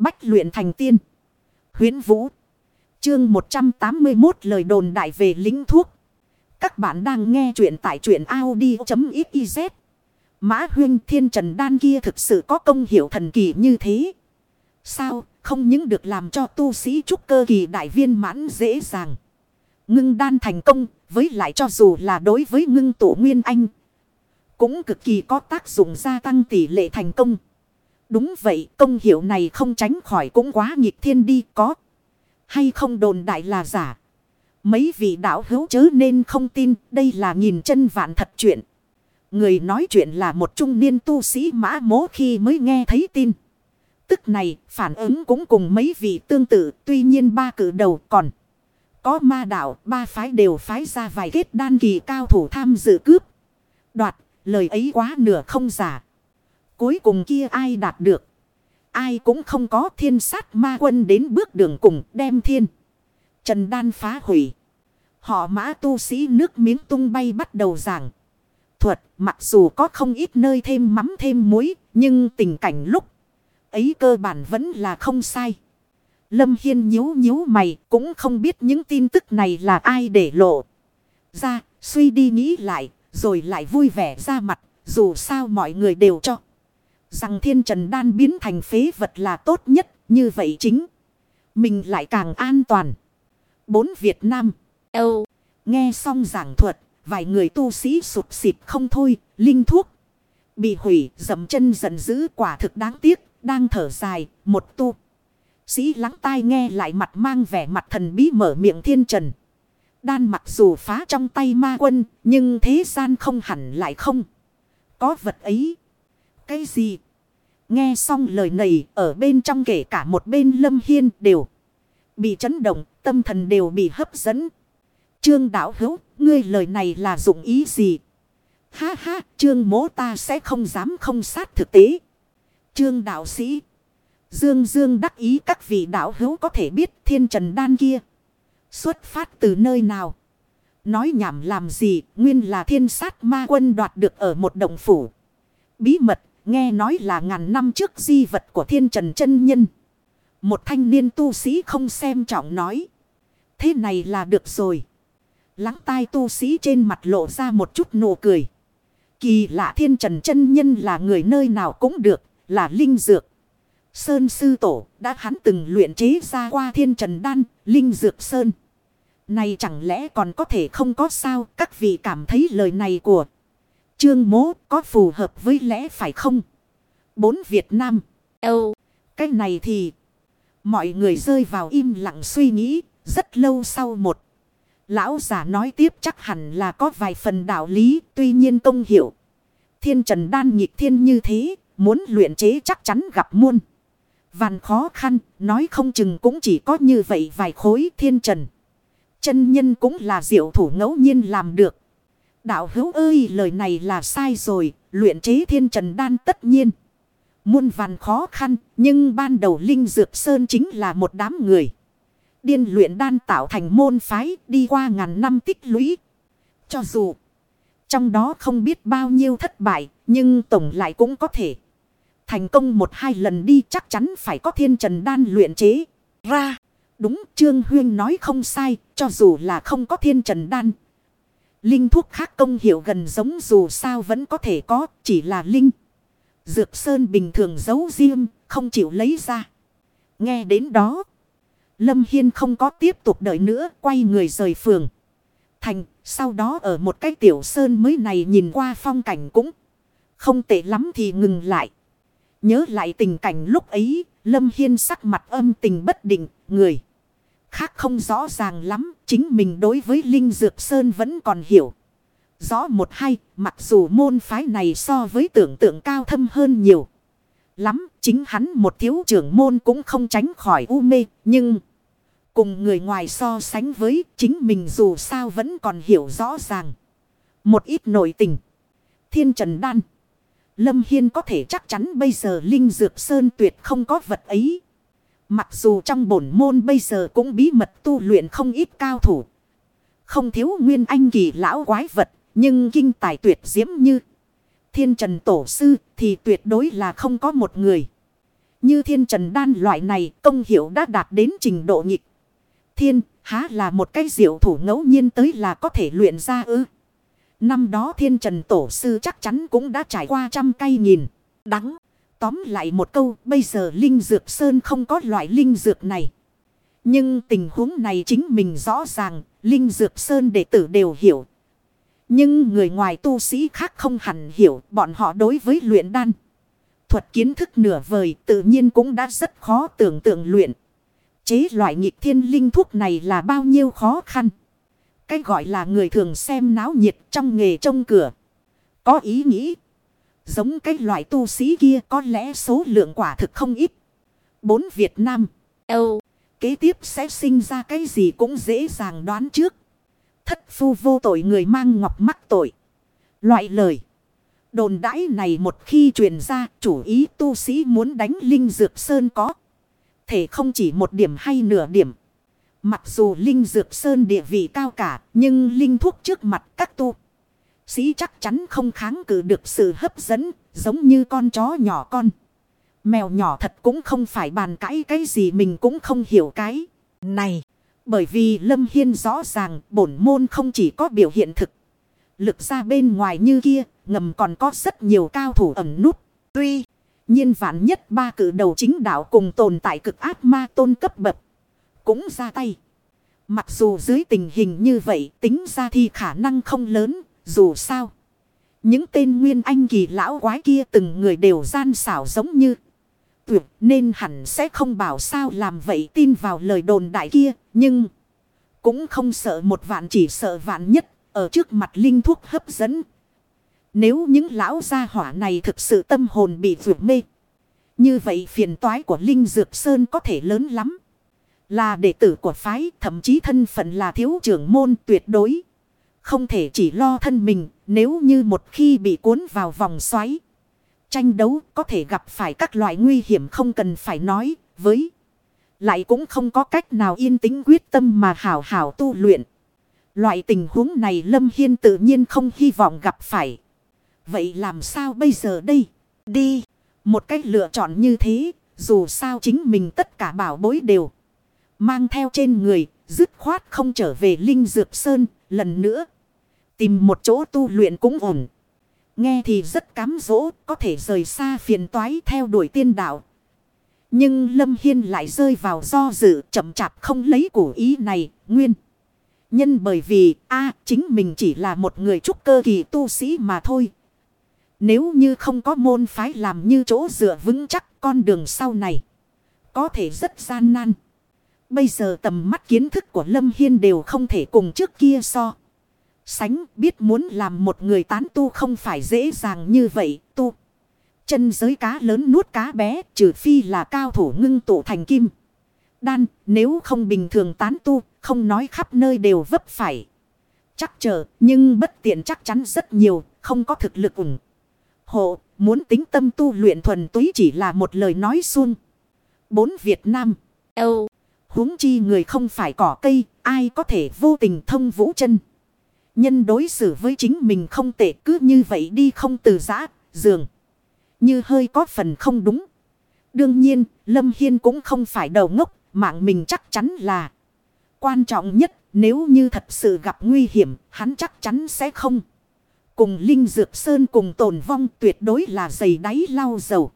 Bách luyện thành tiên. Huyến Vũ. Chương 181 lời đồn đại về lính thuốc. Các bạn đang nghe truyện tại truyện Audi.xyz. Mã huyên thiên trần đan kia thực sự có công hiệu thần kỳ như thế. Sao không những được làm cho tu sĩ trúc cơ kỳ đại viên mãn dễ dàng. Ngưng đan thành công với lại cho dù là đối với ngưng tổ nguyên anh. Cũng cực kỳ có tác dụng gia tăng tỷ lệ thành công. Đúng vậy, công hiệu này không tránh khỏi cũng quá nghịch thiên đi, có. Hay không đồn đại là giả. Mấy vị đạo hữu chớ nên không tin, đây là nghìn chân vạn thật chuyện. Người nói chuyện là một trung niên tu sĩ mã mố khi mới nghe thấy tin. Tức này, phản ứng cũng cùng mấy vị tương tự, tuy nhiên ba cử đầu còn. Có ma đạo, ba phái đều phái ra vài kết đan kỳ cao thủ tham dự cướp. Đoạt, lời ấy quá nửa không giả. Cuối cùng kia ai đạt được. Ai cũng không có thiên sát ma quân đến bước đường cùng đem thiên. Trần đan phá hủy. Họ mã tu sĩ nước miếng tung bay bắt đầu giảng. Thuật, mặc dù có không ít nơi thêm mắm thêm muối. Nhưng tình cảnh lúc ấy cơ bản vẫn là không sai. Lâm Hiên nhíu nhíu mày, cũng không biết những tin tức này là ai để lộ. Ra, suy đi nghĩ lại, rồi lại vui vẻ ra mặt, dù sao mọi người đều cho. Rằng thiên trần đan biến thành phế vật là tốt nhất. Như vậy chính. Mình lại càng an toàn. Bốn Việt Nam. Âu. Nghe xong giảng thuật. Vài người tu sĩ sụp xịt không thôi. Linh thuốc. Bị hủy. Dầm chân giận dữ quả thực đáng tiếc. Đang thở dài. Một tu. Sĩ lắng tai nghe lại mặt mang vẻ mặt thần bí mở miệng thiên trần. Đan mặc dù phá trong tay ma quân. Nhưng thế gian không hẳn lại không. Có vật ấy. Cái gì? Nghe xong lời này ở bên trong kể cả một bên lâm hiên đều. Bị chấn động, tâm thần đều bị hấp dẫn. Trương đạo hữu, ngươi lời này là dụng ý gì? Ha ha, trương mố ta sẽ không dám không sát thực tế. Trương đạo sĩ. Dương Dương đắc ý các vị đạo hữu có thể biết thiên trần đan kia. Xuất phát từ nơi nào? Nói nhảm làm gì, nguyên là thiên sát ma quân đoạt được ở một động phủ. Bí mật, nghe nói là ngàn năm trước di vật của thiên trần chân nhân. Một thanh niên tu sĩ không xem trọng nói. Thế này là được rồi. Lắng tai tu sĩ trên mặt lộ ra một chút nụ cười. Kỳ lạ thiên trần chân nhân là người nơi nào cũng được, là linh dược. Sơn sư tổ đã hắn từng luyện chế ra qua thiên trần đan, linh dược sơn. Này chẳng lẽ còn có thể không có sao các vị cảm thấy lời này của Trương mố có phù hợp với lẽ phải không? Bốn Việt Nam. Âu. Cái này thì. Mọi người rơi vào im lặng suy nghĩ. Rất lâu sau một. Lão giả nói tiếp chắc hẳn là có vài phần đạo lý. Tuy nhiên công hiệu. Thiên trần đan nhịp thiên như thế. Muốn luyện chế chắc chắn gặp muôn. Vàn khó khăn. Nói không chừng cũng chỉ có như vậy vài khối thiên trần. Chân nhân cũng là diệu thủ ngẫu nhiên làm được. Đạo hữu ơi, lời này là sai rồi. Luyện chế thiên trần đan tất nhiên. Muôn vàn khó khăn. Nhưng ban đầu Linh Dược Sơn chính là một đám người. Điên luyện đan tạo thành môn phái, đi qua ngàn năm tích lũy. Cho dù, trong đó không biết bao nhiêu thất bại. Nhưng tổng lại cũng có thể. Thành công một hai lần đi chắc chắn phải có thiên trần đan luyện chế ra. Đúng, Trương Huyên nói không sai. Cho dù là không có thiên trần đan. Linh thuốc khác công hiệu gần giống dù sao vẫn có thể có, chỉ là linh. Dược sơn bình thường giấu riêng, không chịu lấy ra. Nghe đến đó, Lâm Hiên không có tiếp tục đợi nữa, quay người rời phường. Thành, sau đó ở một cái tiểu sơn mới này nhìn qua phong cảnh cũng không tệ lắm thì ngừng lại. Nhớ lại tình cảnh lúc ấy, Lâm Hiên sắc mặt âm tình bất định, người. Khác không rõ ràng lắm, chính mình đối với Linh Dược Sơn vẫn còn hiểu. Rõ một hai mặc dù môn phái này so với tưởng tượng cao thâm hơn nhiều. Lắm, chính hắn một thiếu trưởng môn cũng không tránh khỏi u mê, nhưng... Cùng người ngoài so sánh với chính mình dù sao vẫn còn hiểu rõ ràng. Một ít nội tình. Thiên Trần Đan. Lâm Hiên có thể chắc chắn bây giờ Linh Dược Sơn tuyệt không có vật ấy. Mặc dù trong bổn môn bây giờ cũng bí mật tu luyện không ít cao thủ. Không thiếu nguyên anh kỳ lão quái vật. Nhưng kinh tài tuyệt diễm như thiên trần tổ sư thì tuyệt đối là không có một người. Như thiên trần đan loại này, công hiệu đã đạt đến trình độ nghịch. Thiên, há là một cái diệu thủ ngẫu nhiên tới là có thể luyện ra ư. Năm đó thiên trần tổ sư chắc chắn cũng đã trải qua trăm cây nghìn. Đắng. Tóm lại một câu, bây giờ linh dược sơn không có loại linh dược này. Nhưng tình huống này chính mình rõ ràng. Linh dược sơn đệ tử đều hiểu. Nhưng người ngoài tu sĩ khác không hẳn hiểu, bọn họ đối với luyện đan. Thuật kiến thức nửa vời, tự nhiên cũng đã rất khó tưởng tượng luyện. Chế loại nghịch thiên linh thuốc này là bao nhiêu khó khăn. Cái gọi là người thường xem náo nhiệt trong nghề trông cửa. Có ý nghĩ. Giống cái loại tu sĩ kia có lẽ số lượng quả thực không ít. Bốn Việt Nam. Âu. Kế tiếp sẽ sinh ra cái gì cũng dễ dàng đoán trước. Thất phu vô tội người mang ngọc mắc tội. Loại lời. Đồn đãi này một khi truyền ra chủ ý tu sĩ muốn đánh Linh Dược Sơn có. Thể không chỉ một điểm hay nửa điểm. Mặc dù Linh Dược Sơn địa vị cao cả nhưng Linh thuốc trước mặt các tu. Sĩ chắc chắn không kháng cự được sự hấp dẫn giống như con chó nhỏ con. Mèo nhỏ thật cũng không phải bàn cãi cái gì mình cũng không hiểu cái này. Bởi vì Lâm Hiên rõ ràng bổn môn không chỉ có biểu hiện thực. Lực ra bên ngoài như kia, ngầm còn có rất nhiều cao thủ ẩn nút. Tuy nhiên vạn nhất ba cử đầu chính đạo cùng tồn tại cực áp ma tôn cấp bậc. Cũng ra tay. Mặc dù dưới tình hình như vậy tính ra thì khả năng không lớn, dù sao. Những tên nguyên anh kỳ lão quái kia từng người đều gian xảo giống như tuyệt nên hẳn sẽ không bảo sao làm vậy tin vào lời đồn đại kia. Nhưng cũng không sợ một vạn chỉ sợ vạn nhất, ở trước mặt linh thuốc hấp dẫn. Nếu những lão gia hỏa này thực sự tâm hồn bị vượt mê. Như vậy phiền toái của Linh Dược Sơn có thể lớn lắm. Là đệ tử của phái, thậm chí thân phận là thiếu trưởng môn tuyệt đối. Không thể chỉ lo thân mình nếu như một khi bị cuốn vào vòng xoáy. Tranh đấu có thể gặp phải các loại nguy hiểm không cần phải nói với. Lại cũng không có cách nào yên tĩnh quyết tâm mà hảo hảo tu luyện. Loại tình huống này Lâm Hiên tự nhiên không hy vọng gặp phải. Vậy làm sao bây giờ đây? Đi. Một cách lựa chọn như thế, dù sao chính mình tất cả bảo bối đều. Mang theo trên người, dứt khoát không trở về Linh Dược Sơn, lần nữa. Tìm một chỗ tu luyện cũng ổn. Nghe thì rất cám dỗ, có thể rời xa phiền toái theo đuổi tiên đạo. Nhưng Lâm Hiên lại rơi vào do dự chậm chạp không lấy củ ý này, nguyên. Nhân bởi vì, a chính mình chỉ là một người trúc cơ kỳ tu sĩ mà thôi. Nếu như không có môn phái làm như chỗ dựa vững chắc con đường sau này. Có thể rất gian nan. Bây giờ tầm mắt kiến thức của Lâm Hiên đều không thể cùng trước kia so. Sánh biết muốn làm một người tán tu không phải dễ dàng như vậy tu. Chân giới cá lớn nuốt cá bé trừ phi là cao thủ ngưng tụ thành kim. Đan nếu không bình thường tán tu không nói khắp nơi đều vấp phải. Chắc chờ nhưng bất tiện chắc chắn rất nhiều không có thực lực ủng. Hộ muốn tính tâm tu luyện thuần túy chỉ là một lời nói suông, Bốn Việt Nam. Âu huống chi người không phải cỏ cây. Ai có thể vô tình thông vũ chân. Nhân đối xử với chính mình không tệ cứ như vậy đi không từ giã, dường. Như hơi có phần không đúng. Đương nhiên, Lâm Hiên cũng không phải đầu ngốc, mạng mình chắc chắn là quan trọng nhất. Nếu như thật sự gặp nguy hiểm, hắn chắc chắn sẽ không. Cùng Linh Dược Sơn cùng tồn vong tuyệt đối là giày đáy lau dầu.